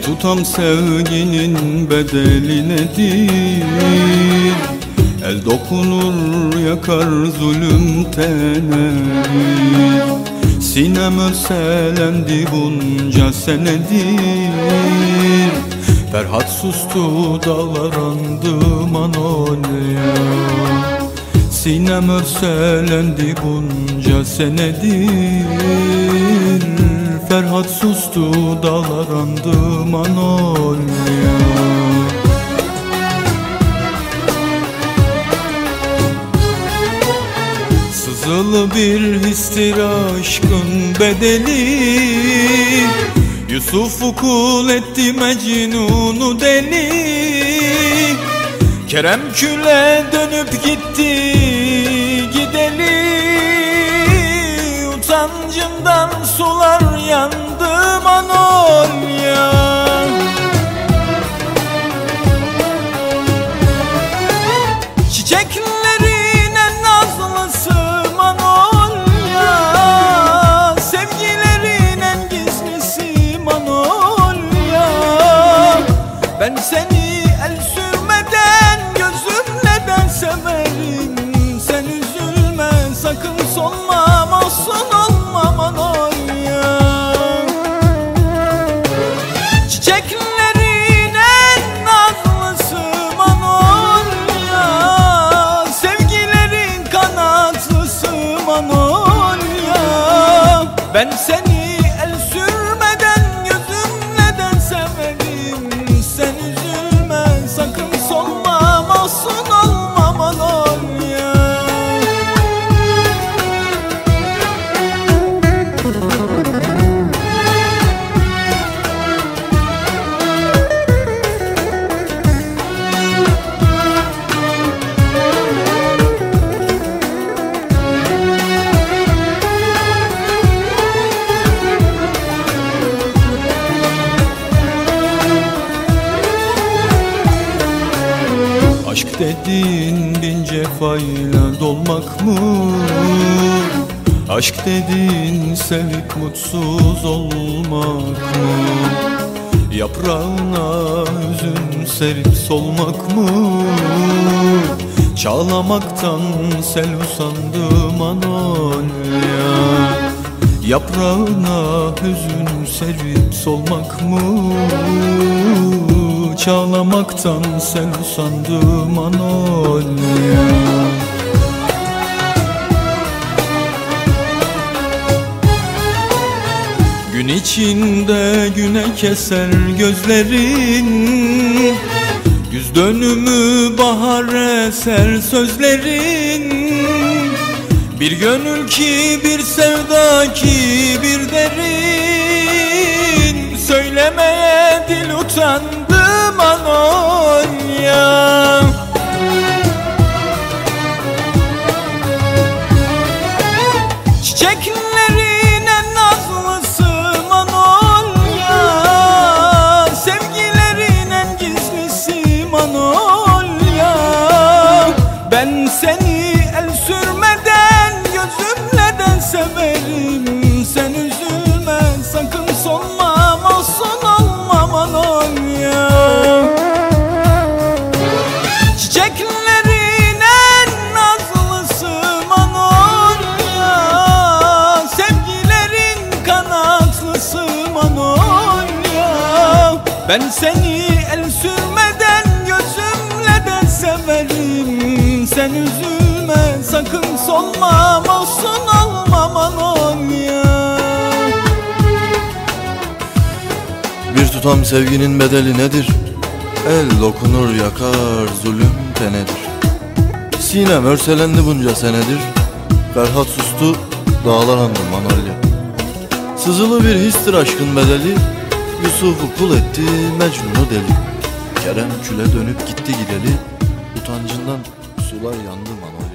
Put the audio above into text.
tutam sevginin bedeli nedir? El dokunur yakar zulüm tenedir. Sinem örselendi bunca senedir. Ferhat sustu dağlar andı manolya. Sinem örselendi bunca senedir Ferhat sustu dağlar andı manolya Sızılı bir histir aşkın bedeli. Yusuf'u kul etti Mecnun'u deli. Kerem küle dönüp Ben Aşk dediğin bin cefayla dolmak mı? Aşk dediğin sevip mutsuz olmak mı? Yaprağına hüzün serip solmak mı? Çağlamaktan sel usandı manolya Yaprağına hüzün serip solmak mı? Çağlamaktan sen usandı manolya Gün içinde güne keser gözlerin Güz dönümü bahar eser sözlerin. Bir gönül ki bir sevda ki bir derin. Söylemeye dil utandı En nazlısı Manolya. Sevgilerin en gizlisi Manolya. Ben seni el sürmeden gözümle de severim. Sen üzülme Ben seni el sürmeden gözümle de severim. Sen üzülme sakın solma mahzun olma Manolya Bir tutam sevginin bedeli nedir? El dokunur yakar zulüm tenedir. Sinem örselendi bunca senedir. Ferhat sustu dağlar andı manolya. Sızılı bir histir aşkın bedeli Yusuf'u kul etti Mecnun'u deli. Kerem küle dönüp gitti gideli. Utancından sular yandı manolya